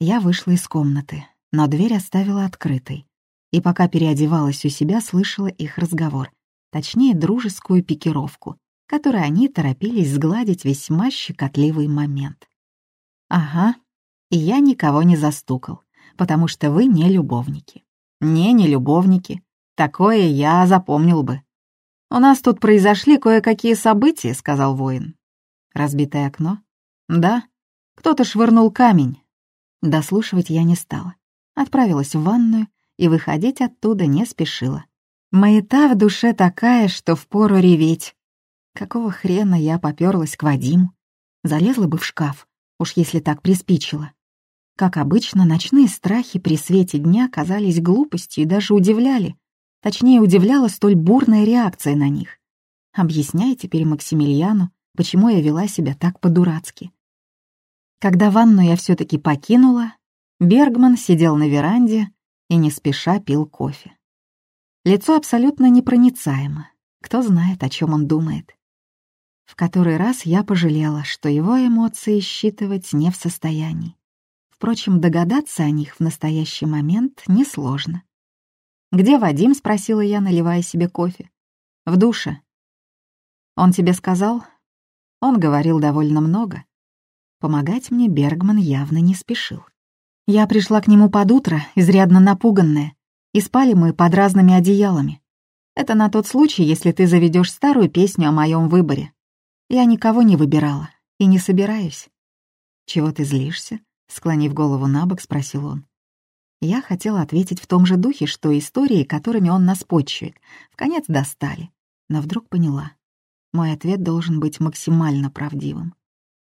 Я вышла из комнаты, но дверь оставила открытой. И пока переодевалась у себя, слышала их разговор, точнее, дружескую пикировку, которой они торопились сгладить весьма щекотливый момент. «Ага, и я никого не застукал, потому что вы не любовники». «Не, не любовники. Такое я запомнил бы». «У нас тут произошли кое-какие события», — сказал воин. «Разбитое окно?» «Да. Кто-то швырнул камень». Дослушивать я не стала. Отправилась в ванную и выходить оттуда не спешила. Маята в душе такая, что впору реветь. Какого хрена я попёрлась к Вадиму? Залезла бы в шкаф, уж если так приспичило. Как обычно, ночные страхи при свете дня казались глупостью и даже удивляли. Точнее, удивляла столь бурная реакция на них. Объясняй теперь Максимилиану, почему я вела себя так по-дурацки. Когда ванну я все таки покинула, Бергман сидел на веранде и не спеша пил кофе. Лицо абсолютно непроницаемо. Кто знает, о чем он думает. В который раз я пожалела, что его эмоции считывать не в состоянии. Впрочем, догадаться о них в настоящий момент несложно. «Где Вадим?» — спросила я, наливая себе кофе. «В душе». «Он тебе сказал?» Он говорил довольно много. Помогать мне Бергман явно не спешил. Я пришла к нему под утро, изрядно напуганная, и спали мы под разными одеялами. Это на тот случай, если ты заведешь старую песню о моем выборе. Я никого не выбирала и не собираюсь. Чего ты злишься? Склонив голову на бок, спросил он. Я хотела ответить в том же духе, что истории, которыми он нас почует, в конец достали, но вдруг поняла. Мой ответ должен быть максимально правдивым.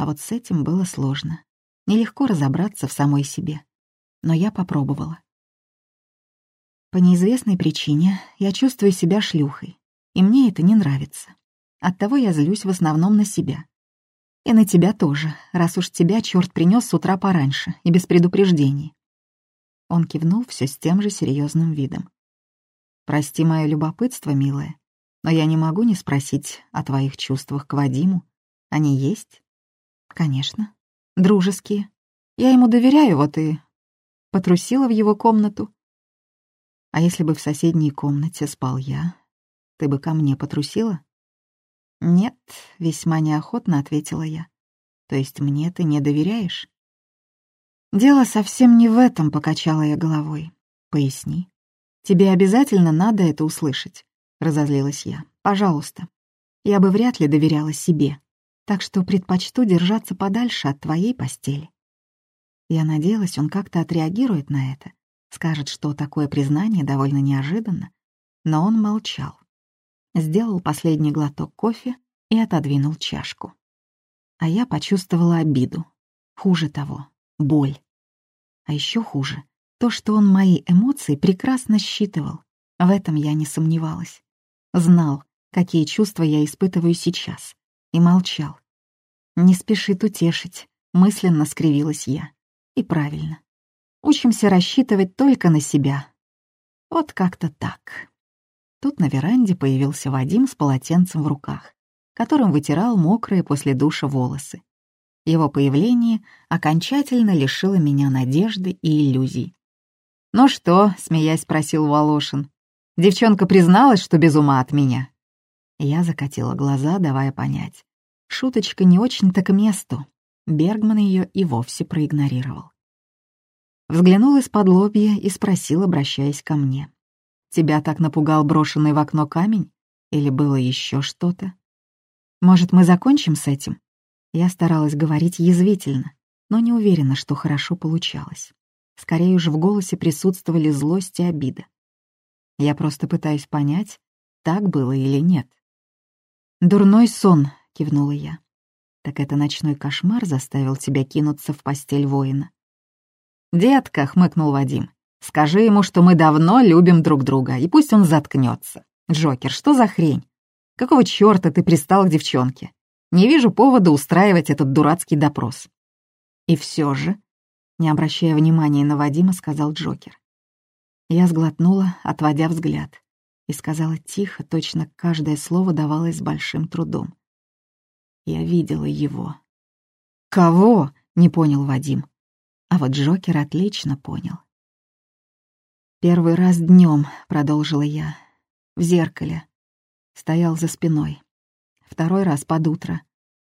А вот с этим было сложно. Нелегко разобраться в самой себе. Но я попробовала. По неизвестной причине я чувствую себя шлюхой, и мне это не нравится. Оттого я злюсь в основном на себя. И на тебя тоже, раз уж тебя черт принес с утра пораньше и без предупреждений. Он кивнул все с тем же серьезным видом. Прости мое любопытство, милая, но я не могу не спросить о твоих чувствах к Вадиму. Они есть? Конечно. Дружеские. Я ему доверяю, вот и... Потрусила в его комнату. А если бы в соседней комнате спал я, ты бы ко мне потрусила? «Нет», — весьма неохотно ответила я. «То есть мне ты не доверяешь?» «Дело совсем не в этом», — покачала я головой. «Поясни. Тебе обязательно надо это услышать», — разозлилась я. «Пожалуйста. Я бы вряд ли доверяла себе, так что предпочту держаться подальше от твоей постели». Я надеялась, он как-то отреагирует на это, скажет, что такое признание довольно неожиданно, но он молчал сделал последний глоток кофе и отодвинул чашку. А я почувствовала обиду. Хуже того — боль. А еще хуже — то, что он мои эмоции прекрасно считывал. В этом я не сомневалась. Знал, какие чувства я испытываю сейчас, и молчал. «Не спешит утешить», — мысленно скривилась я. И правильно. Учимся рассчитывать только на себя. Вот как-то так. Тут на веранде появился Вадим с полотенцем в руках, которым вытирал мокрые после душа волосы. Его появление окончательно лишило меня надежды и иллюзий. «Ну что?» — смеясь спросил Волошин. «Девчонка призналась, что без ума от меня?» Я закатила глаза, давая понять. Шуточка не очень-то к месту. Бергман ее и вовсе проигнорировал. Взглянул из-под лобья и спросил, обращаясь ко мне. Тебя так напугал брошенный в окно камень? Или было еще что-то? Может, мы закончим с этим? Я старалась говорить язвительно, но не уверена, что хорошо получалось. Скорее уж в голосе присутствовали злость и обида. Я просто пытаюсь понять, так было или нет. «Дурной сон», — кивнула я. «Так это ночной кошмар заставил тебя кинуться в постель воина?» «Детка», — хмыкнул Вадим, Скажи ему, что мы давно любим друг друга, и пусть он заткнется. Джокер, что за хрень? Какого чёрта ты пристал к девчонке? Не вижу повода устраивать этот дурацкий допрос. И все же, не обращая внимания на Вадима, сказал Джокер. Я сглотнула, отводя взгляд, и сказала тихо, точно каждое слово давалось с большим трудом. Я видела его. «Кого?» — не понял Вадим. А вот Джокер отлично понял. «Первый раз днем, продолжила я, — «в зеркале. Стоял за спиной. Второй раз под утро.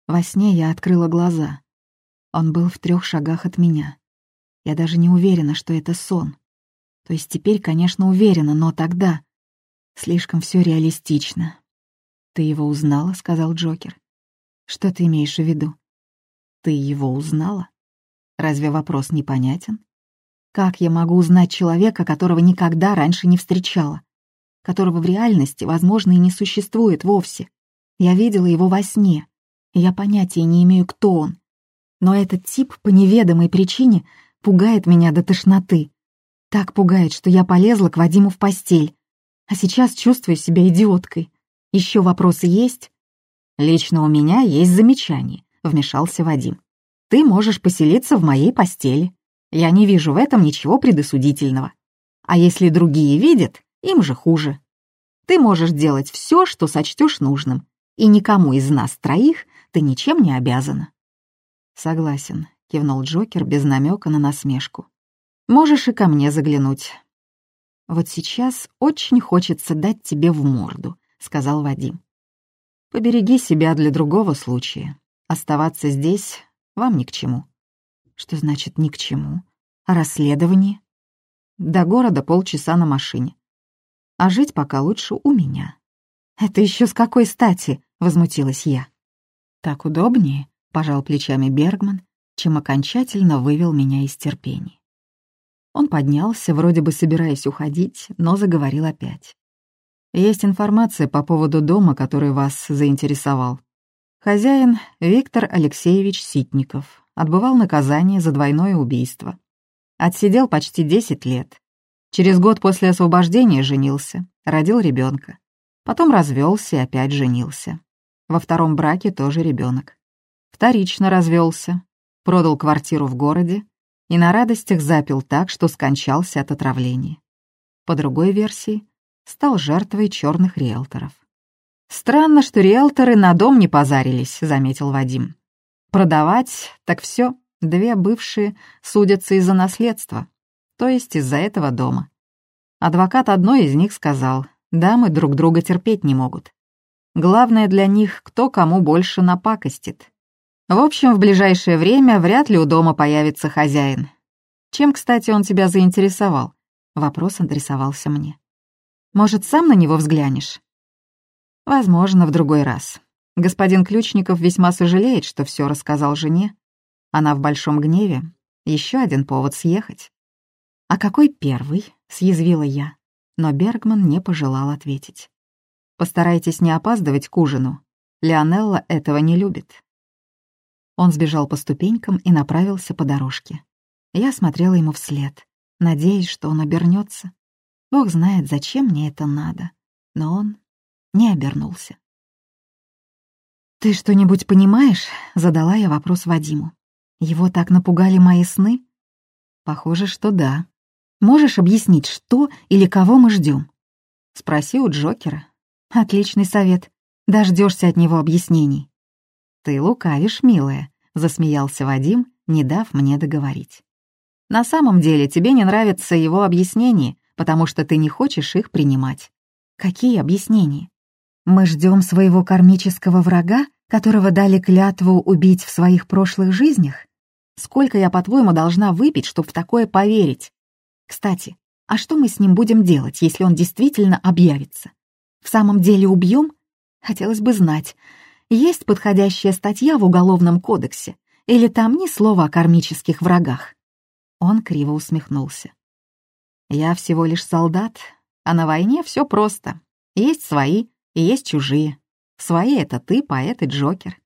Во сне я открыла глаза. Он был в трех шагах от меня. Я даже не уверена, что это сон. То есть теперь, конечно, уверена, но тогда... Слишком все реалистично. «Ты его узнала?» — сказал Джокер. «Что ты имеешь в виду?» «Ты его узнала? Разве вопрос непонятен? Как я могу узнать человека, которого никогда раньше не встречала? Которого в реальности, возможно, и не существует вовсе? Я видела его во сне, и я понятия не имею, кто он. Но этот тип по неведомой причине пугает меня до тошноты. Так пугает, что я полезла к Вадиму в постель. А сейчас чувствую себя идиоткой. Еще вопросы есть? Лично у меня есть замечание, вмешался Вадим. Ты можешь поселиться в моей постели. Я не вижу в этом ничего предосудительного. А если другие видят, им же хуже. Ты можешь делать все, что сочтешь нужным, и никому из нас троих ты ничем не обязана. Согласен, кивнул Джокер без намека на насмешку. Можешь и ко мне заглянуть. Вот сейчас очень хочется дать тебе в морду, сказал Вадим. Побереги себя для другого случая. Оставаться здесь вам ни к чему. Что значит «ни к чему»? А расследование? До города полчаса на машине. А жить пока лучше у меня. Это еще с какой стати? Возмутилась я. Так удобнее, пожал плечами Бергман, чем окончательно вывел меня из терпения. Он поднялся, вроде бы собираясь уходить, но заговорил опять. «Есть информация по поводу дома, который вас заинтересовал. Хозяин Виктор Алексеевич Ситников отбывал наказание за двойное убийство. Отсидел почти 10 лет. Через год после освобождения женился, родил ребенка. Потом развелся и опять женился. Во втором браке тоже ребенок. Вторично развелся, продал квартиру в городе и на радостях запил так, что скончался от отравления. По другой версии, стал жертвой черных риэлторов. «Странно, что риэлторы на дом не позарились», — заметил Вадим. Продавать — так все, две бывшие судятся из-за наследства, то есть из-за этого дома. Адвокат одной из них сказал, дамы друг друга терпеть не могут. Главное для них, кто кому больше напакостит. В общем, в ближайшее время вряд ли у дома появится хозяин. Чем, кстати, он тебя заинтересовал? Вопрос адресовался мне. Может, сам на него взглянешь? Возможно, в другой раз. Господин Ключников весьма сожалеет, что все рассказал жене. Она в большом гневе. Еще один повод съехать. «А какой первый?» — съязвила я. Но Бергман не пожелал ответить. «Постарайтесь не опаздывать к ужину. Леонелла этого не любит». Он сбежал по ступенькам и направился по дорожке. Я смотрела ему вслед, надеясь, что он обернется. Бог знает, зачем мне это надо. Но он не обернулся. «Ты что-нибудь понимаешь?» — задала я вопрос Вадиму. «Его так напугали мои сны?» «Похоже, что да. Можешь объяснить, что или кого мы ждем? «Спроси у Джокера». «Отличный совет. Дождешься от него объяснений». «Ты лукавишь, милая», — засмеялся Вадим, не дав мне договорить. «На самом деле тебе не нравятся его объяснения, потому что ты не хочешь их принимать». «Какие объяснения?» Мы ждем своего кармического врага, которого дали клятву убить в своих прошлых жизнях? Сколько я, по-твоему, должна выпить, чтобы в такое поверить? Кстати, а что мы с ним будем делать, если он действительно объявится? В самом деле убьем? Хотелось бы знать, есть подходящая статья в Уголовном кодексе, или там ни слова о кармических врагах? Он криво усмехнулся. Я всего лишь солдат, а на войне все просто. Есть свои, и есть чужие. Свои — это ты, поэт и Джокер.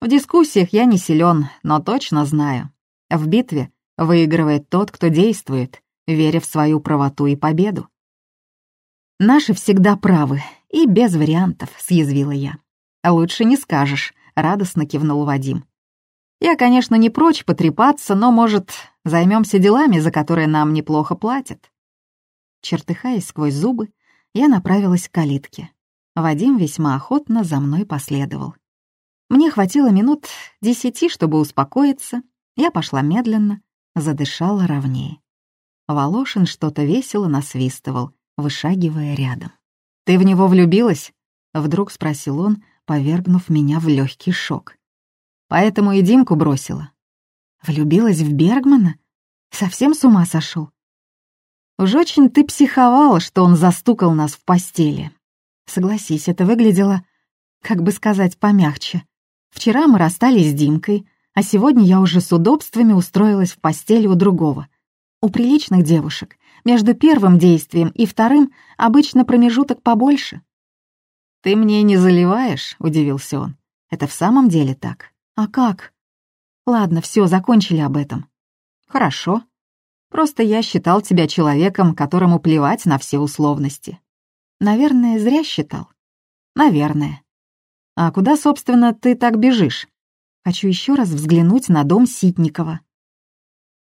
В дискуссиях я не силен, но точно знаю. В битве выигрывает тот, кто действует, веря в свою правоту и победу. «Наши всегда правы, и без вариантов», — съязвила я. «Лучше не скажешь», — радостно кивнул Вадим. «Я, конечно, не прочь потрепаться, но, может, займемся делами, за которые нам неплохо платят». Чертыхаясь сквозь зубы, я направилась к калитке. Вадим весьма охотно за мной последовал. Мне хватило минут десяти, чтобы успокоиться. Я пошла медленно, задышала ровнее. Волошин что-то весело насвистывал, вышагивая рядом. «Ты в него влюбилась?» — вдруг спросил он, повергнув меня в легкий шок. «Поэтому и Димку бросила». «Влюбилась в Бергмана? Совсем с ума сошел? Уж очень ты психовала, что он застукал нас в постели. Согласись, это выглядело, как бы сказать, помягче. Вчера мы расстались с Димкой, а сегодня я уже с удобствами устроилась в постели у другого. У приличных девушек между первым действием и вторым обычно промежуток побольше. «Ты мне не заливаешь?» — удивился он. «Это в самом деле так? А как?» «Ладно, все, закончили об этом». «Хорошо. Просто я считал тебя человеком, которому плевать на все условности». «Наверное, зря считал». «Наверное. А куда, собственно, ты так бежишь?» Хочу еще раз взглянуть на дом Ситникова.